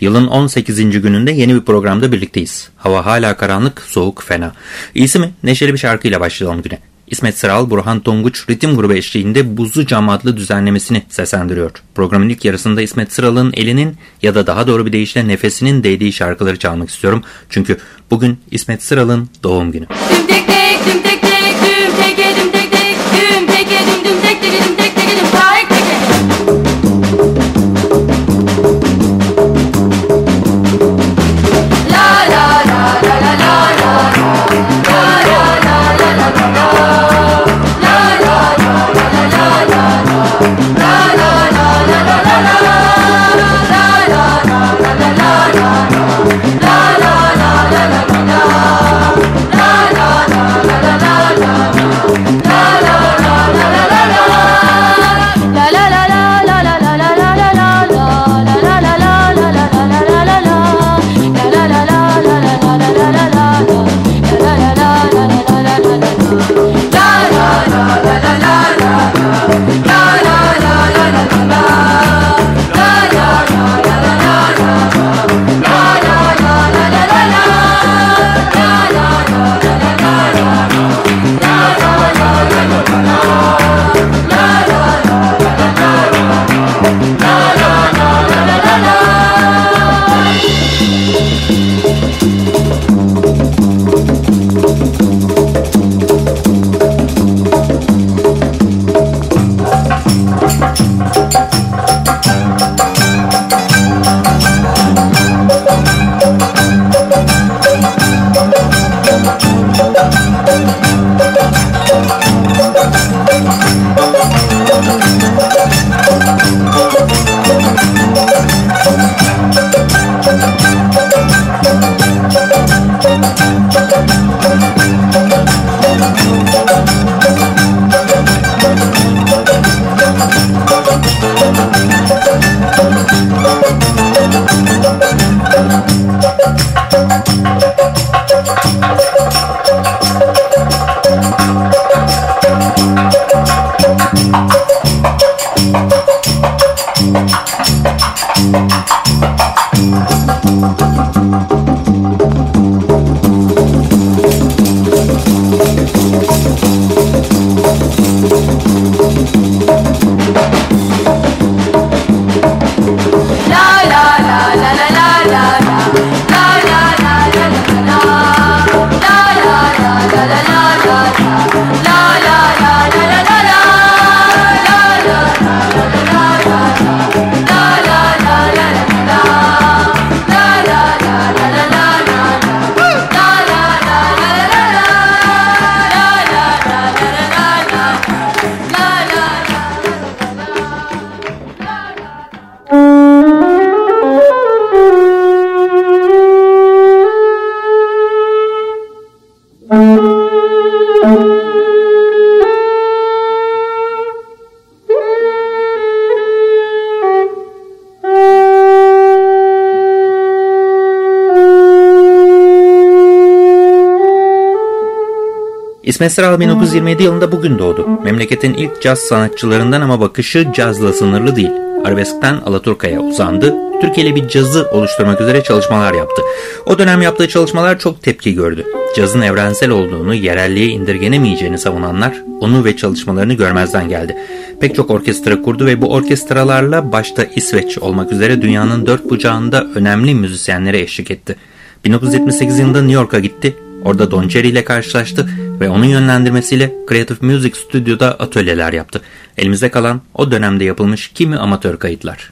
Yılın 18. gününde yeni bir programda birlikteyiz. Hava hala karanlık, soğuk, fena. İyisi mi? Neşeli bir şarkıyla başlayalım güne. İsmet Sıral, Burhan Tonguç ritim grubu eşliğinde Buzlu Cam adlı düzenlemesini seslendiriyor. Programın ilk yarısında İsmet Sıral'ın elinin ya da daha doğru bir deyişle nefesinin değdiği şarkıları çalmak istiyorum. Çünkü bugün İsmet Sıral'ın doğum günü. Düm tek tek Sıral 1927 yılında bugün doğdu. Memleketin ilk caz sanatçılarından ama bakışı cazla sınırlı değil. Arabeskten Alaturka'ya uzandı. Türkiye ile bir cazı oluşturmak üzere çalışmalar yaptı. O dönem yaptığı çalışmalar çok tepki gördü. Cazın evrensel olduğunu, yerelliğe indirgenemeyeceğini savunanlar onu ve çalışmalarını görmezden geldi. Pek çok orkestra kurdu ve bu orkestralarla başta İsveç olmak üzere dünyanın dört bucağında önemli müzisyenlere eşlik etti. 1978 yılında New York'a gitti. Orada Don Cherry ile karşılaştı ve onun yönlendirmesiyle Creative Music Studio'da atölyeler yaptı. Elimizde kalan o dönemde yapılmış kimi amatör kayıtlar.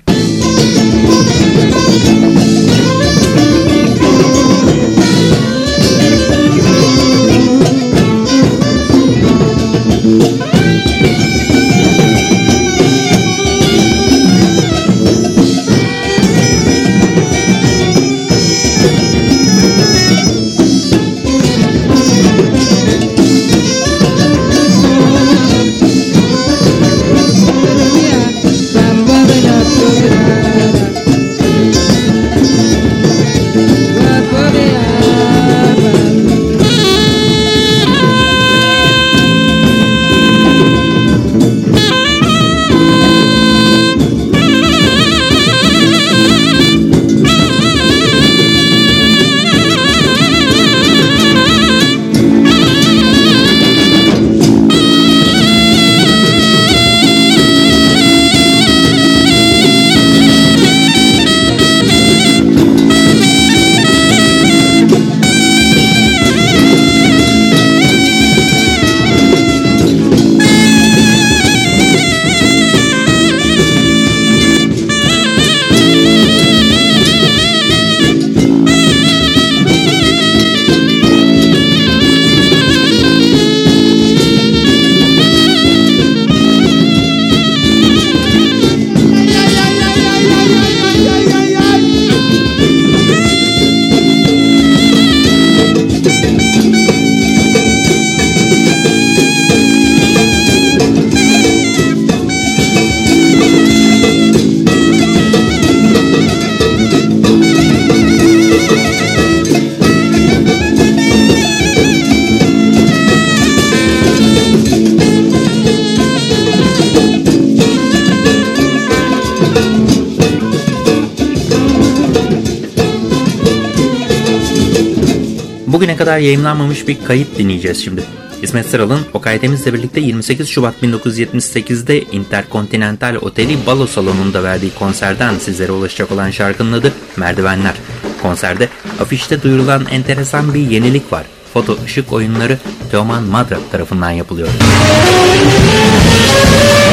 Bugüne kadar yayınlanmamış bir kayıt dinleyeceğiz şimdi. İsmet Sıral'ın Okay Temiz'le birlikte 28 Şubat 1978'de Intercontinental Oteli Balo Salonu'nda verdiği konserden sizlere ulaşacak olan şarkının adı Merdivenler. Konserde afişte duyurulan enteresan bir yenilik var. Foto ışık oyunları Teoman Madra tarafından yapılıyor.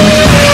İsmet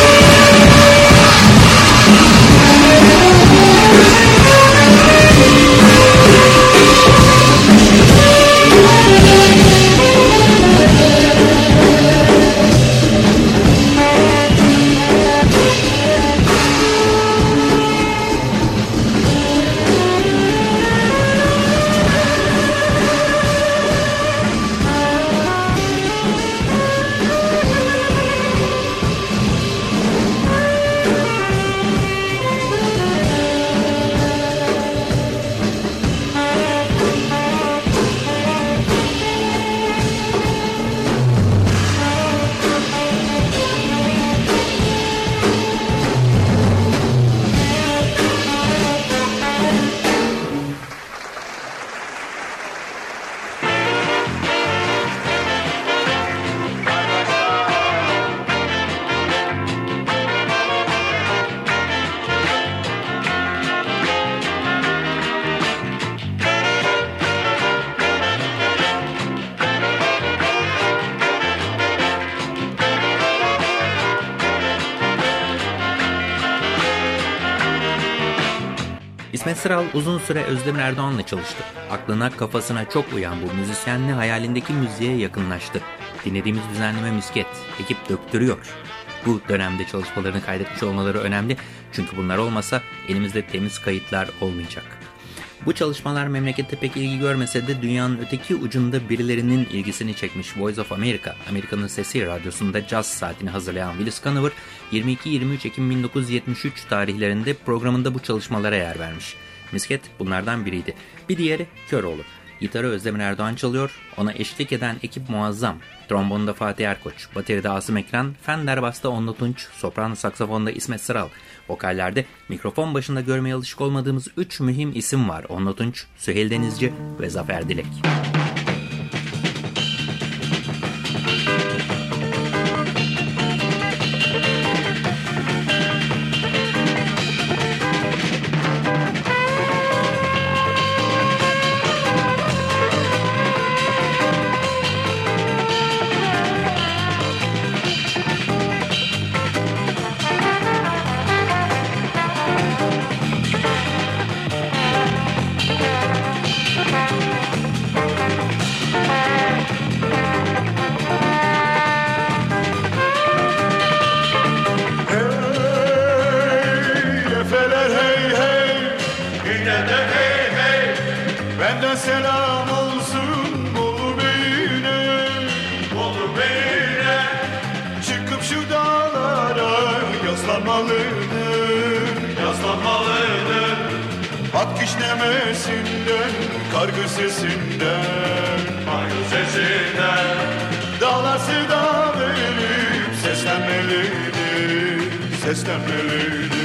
Sıral uzun süre Özdemir Erdoğan'la çalıştı. Aklına kafasına çok uyan bu müzisyenli hayalindeki müziğe yakınlaştı. Dinlediğimiz düzenleme misket. Ekip döktürüyor. Bu dönemde çalışmalarını kaydetmiş olmaları önemli. Çünkü bunlar olmasa elimizde temiz kayıtlar olmayacak. Bu çalışmalar memlekette pek ilgi görmese de dünyanın öteki ucunda birilerinin ilgisini çekmiş Voice of America, Amerika'nın Sesi Radyosu'nda caz saatini hazırlayan Willis Conover, 22-23 Ekim 1973 tarihlerinde programında bu çalışmalara yer vermiş. Misket bunlardan biriydi. Bir diğeri Köroğlu. Gitarı Özdemir Erdoğan çalıyor, ona eşlik eden ekip muazzam. Trombonda Fatih Erkoç, bateride Asım Ekran, Fender Bass'ta Onlu Tunç, soprano saksafonda İsmet Sıral. Vokallerde mikrofon başında görmeye alışık olmadığımız 3 mühim isim var. Onlu Tunç, Süheyl Denizci ve Zafer Dilek. Hey It's the melody.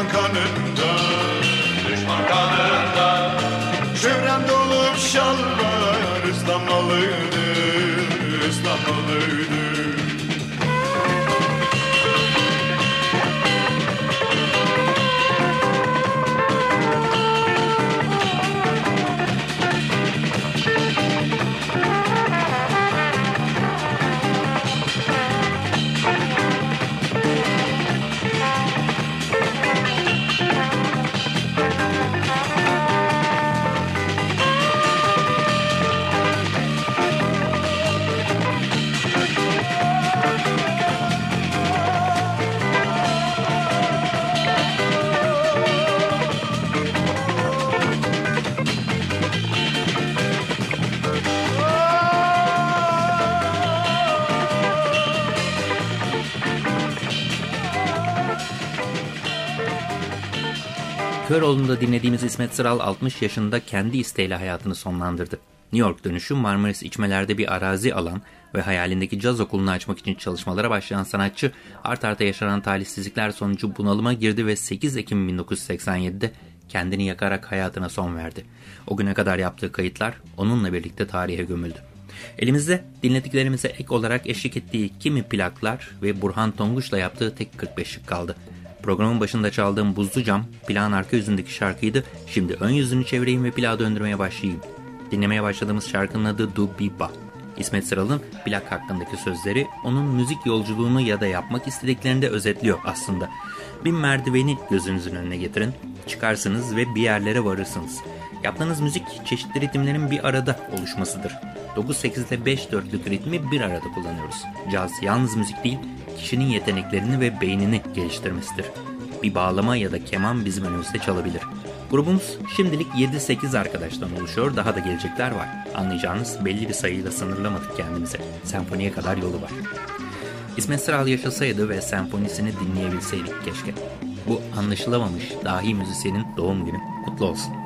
I'm coming. Köroğlu'nda dinlediğimiz İsmet Sıral 60 yaşında kendi isteğiyle hayatını sonlandırdı. New York dönüşü Marmaris içmelerde bir arazi alan ve hayalindeki caz okulunu açmak için çalışmalara başlayan sanatçı art arda yaşanan talihsizlikler sonucu bunalıma girdi ve 8 Ekim 1987'de kendini yakarak hayatına son verdi. O güne kadar yaptığı kayıtlar onunla birlikte tarihe gömüldü. Elimizde dinlediklerimize ek olarak eşlik ettiği kimi plaklar ve Burhan Tonguç'la yaptığı tek 45'lik kaldı. Programın başında çaldığım Buzlu Cam plağın arka yüzündeki şarkıydı. Şimdi ön yüzünü çevireyim ve plağı döndürmeye başlayayım. Dinlemeye başladığımız şarkının adı Du Biba. İsmet Sıral'ın plak hakkındaki sözleri onun müzik yolculuğunu ya da yapmak istediklerini de özetliyor aslında. Bir merdiveni gözünüzün önüne getirin, çıkarsınız ve bir yerlere varırsınız. Yaptığınız müzik çeşitli ritimlerin bir arada oluşmasıdır. 9-8 ile 5-4'lük ritmi bir arada kullanıyoruz. Caz yalnız müzik değil, kişinin yeteneklerini ve beynini geliştirmesidir. Bir bağlama ya da keman bizim önümüzde çalabilir. Grubumuz şimdilik 7-8 arkadaştan oluşuyor, daha da gelecekler var. Anlayacağınız belli bir sayıyla sınırlamadık kendimize. Senfoniye kadar yolu var. İsmet Sıral yaşasaydı ve senfonisini dinleyebilseydik keşke. Bu anlaşılamamış dahi müzisyenin doğum günü kutlu olsun.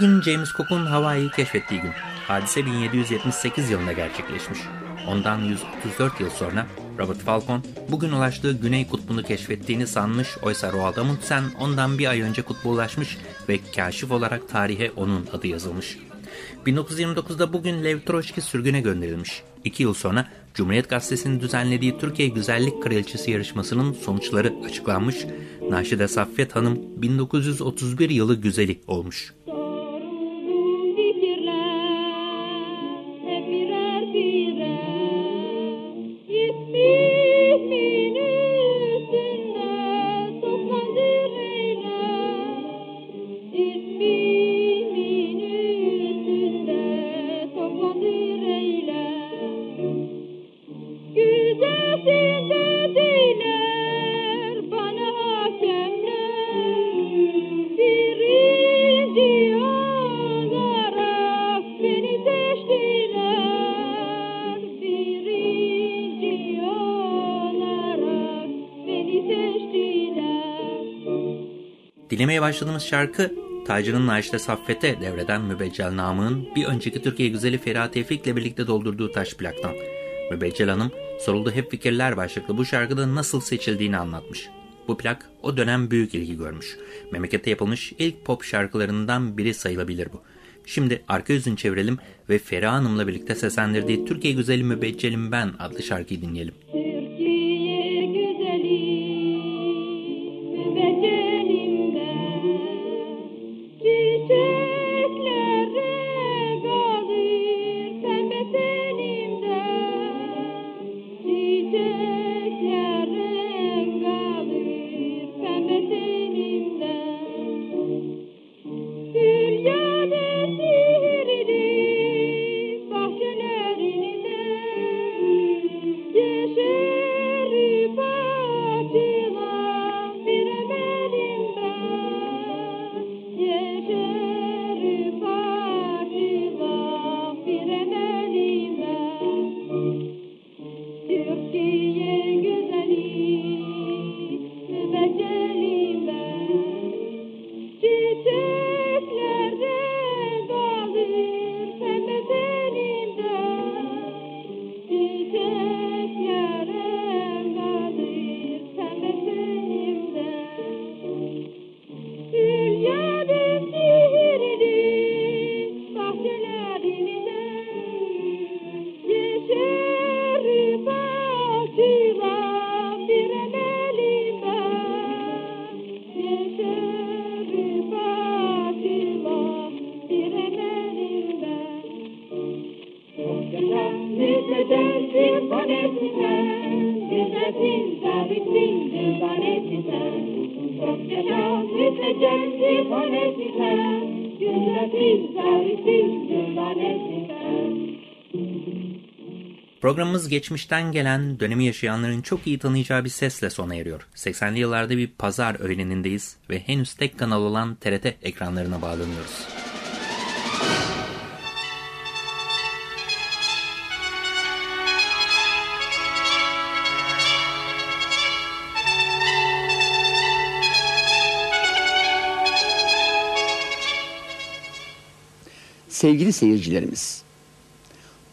Bugün James Cook'un Hawaii'yi keşfettiği gün. Hadise 1778 yılında gerçekleşmiş. Ondan 134 yıl sonra Robert Falcon bugün ulaştığı Güney Kutbu'nu keşfettiğini sanmış oysa Roald Amundsen ondan bir ay önce kutbu ulaşmış ve kaşif olarak tarihe onun adı yazılmış. 1929'da bugün Lev Troçki sürgüne gönderilmiş. İki yıl sonra Cumhuriyet Gazetesi'nin düzenlediği Türkiye Güzellik Kraliçesi yarışmasının sonuçları açıklanmış. Naşide Saffet Hanım 1931 yılı güzeli olmuş. Dinlemeye başladığımız şarkı Tacir'in Naiş'te Saffet'e devreden Mübeccel Namık'ın bir önceki Türkiye güzeli Ferhat Tevfik'le birlikte doldurduğu taş plaktan. Mübeccel Hanım soruldu hep fikirler başlıklı bu şarkıda nasıl seçildiğini anlatmış. Bu plak o dönem büyük ilgi görmüş. Memlekette yapılmış ilk pop şarkılarından biri sayılabilir bu. Şimdi arka yüzünü çevirelim ve Feriha Hanım'la birlikte seslendirdiği Türkiye Güzeli Mübeccelim Ben adlı şarkıyı dinleyelim. Türkiye Programımız geçmişten gelen, dönemi yaşayanların çok iyi tanıyacağı bir sesle sona eriyor. 80'li yıllarda bir pazar öğlenindeyiz ve henüz tek kanal olan TRT ekranlarına bağlanıyoruz. Sevgili seyircilerimiz,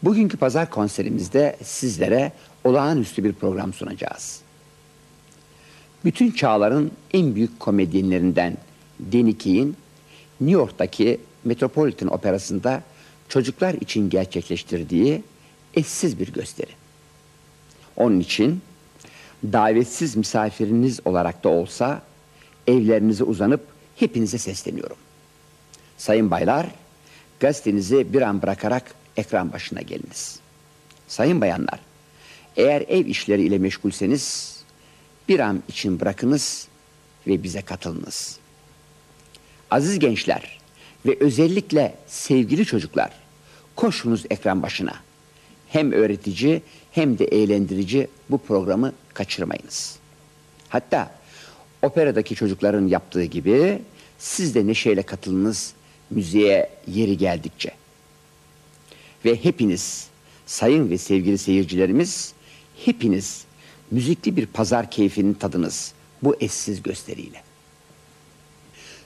bugünkü pazar konserimizde sizlere olağanüstü bir program sunacağız. Bütün çağların en büyük komedyenlerinden Keane, New York'taki Metropolitan Operası'nda çocuklar için gerçekleştirdiği eşsiz bir gösteri. Onun için davetsiz misafiriniz olarak da olsa evlerinize uzanıp hepinize sesleniyorum. Sayın baylar, gazetenizi bir an bırakarak ekran başına geliniz. Sayın bayanlar, eğer ev işleriyle meşgulseniz bir an için bırakınız ve bize katılınız. Aziz gençler ve özellikle sevgili çocuklar, koşunuz ekran başına. Hem öğretici hem de eğlendirici bu programı kaçırmayınız. Hatta operadaki çocukların yaptığı gibi siz de neşeyle katılınız müziğe yeri geldikçe. Ve hepiniz sayın ve sevgili seyircilerimiz hepiniz müzikli bir pazar keyfinin tadınız bu eşsiz gösteriyle.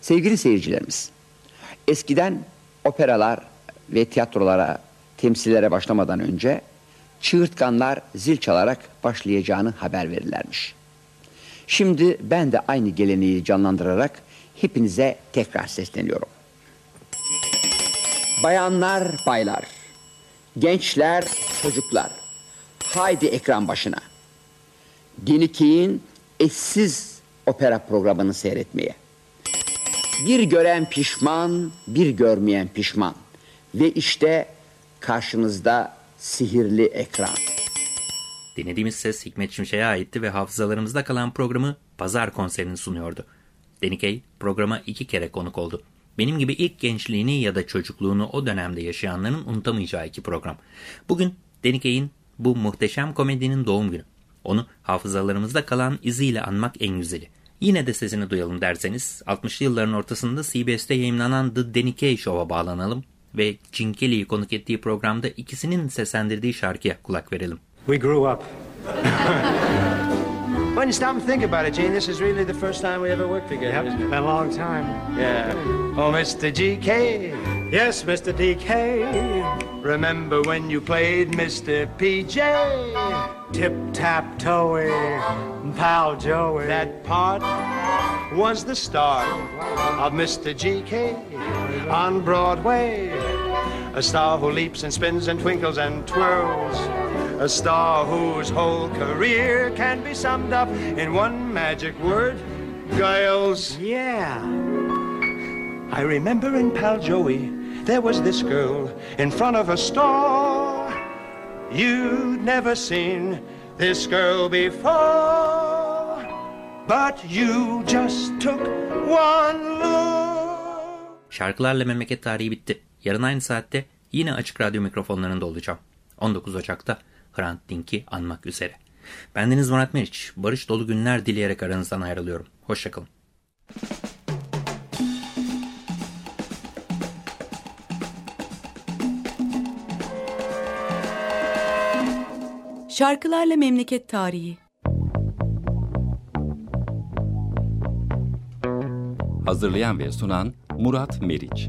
Sevgili seyircilerimiz, eskiden operalar ve tiyatrolara, temsillere başlamadan önce çığırtkanlar zil çalarak başlayacağını haber verirlermiş. Şimdi ben de aynı geleneği canlandırarak hepinize tekrar sesleniyorum. Bayanlar, baylar, gençler, çocuklar, haydi ekran başına. Diniki'nin eşsiz opera programını seyretmeye. Bir gören pişman, bir görmeyen pişman. Ve işte karşınızda sihirli ekran. Dinlediğimiz ses Hikmet Şimşek'e aitti ve hafızalarımızda kalan programı Pazar konserini sunuyordu. Denikey programa iki kere konuk oldu. Benim gibi ilk gençliğini ya da çocukluğunu o dönemde yaşayanların unutamayacağı iki program. Bugün Denikey'in bu muhteşem komedinin doğum günü. Onu hafızalarımızda kalan iziyle anmak en güzeli. Yine de sesini duyalım derseniz 60'lı yılların ortasında CBS'te yayınlanan The Kaye Show'a bağlanalım ve Gene Kelly'yi konuk ettiği programda ikisinin seslendirdiği şarkıya kulak verelim. We grew up. When you stop and think about it, Gene, this is really the first time we ever worked together. Yep, been a long time. Yeah. Oh, Mr. GK. Yes, Mr. DK. Remember when you played Mr. PJ? Tip tap toey, pal Joey. That part was the start of Mr. GK on Broadway. A star who leaps and spins and twinkles and twirls. A star whose whole career can be summed up in one magic word Giles. Yeah. I remember in Pal Joey, there was this girl in front of a store. You'd never seen this girl before, but you just took one look. Şarkılarla memleket tarihi bitti. Yarın aynı saatte yine açık radyo mikrofonlarında olacağım. 19 Ocak'ta Hrant Dink'i anmak üzere. Bendeniz Murat Meriç. Barış dolu günler dileyerek aranızdan ayrılıyorum. Hoşçakalın. Şarkılarla Memleket Tarihi Hazırlayan ve sunan Murat Meriç.